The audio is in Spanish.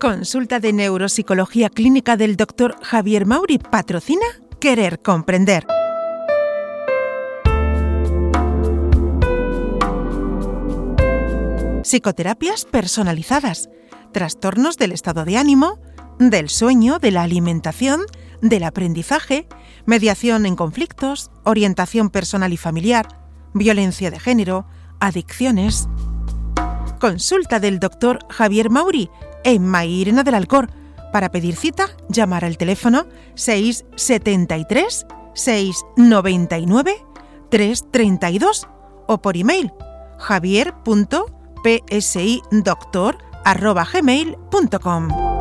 Consulta de neuropsicología clínica del Dr. Javier Mauri patrocina Querer Comprender. Psicoterapias personalizadas, trastornos del estado de ánimo, del sueño, de la alimentación, del aprendizaje, mediación en conflictos, orientación personal y familiar, violencia de género, adicciones. Consulta del doctor Javier Mauri en Mairena del Alcor. Para pedir cita, llamar al teléfono 673 699 332 o por email javier.psidoctor.gmail.com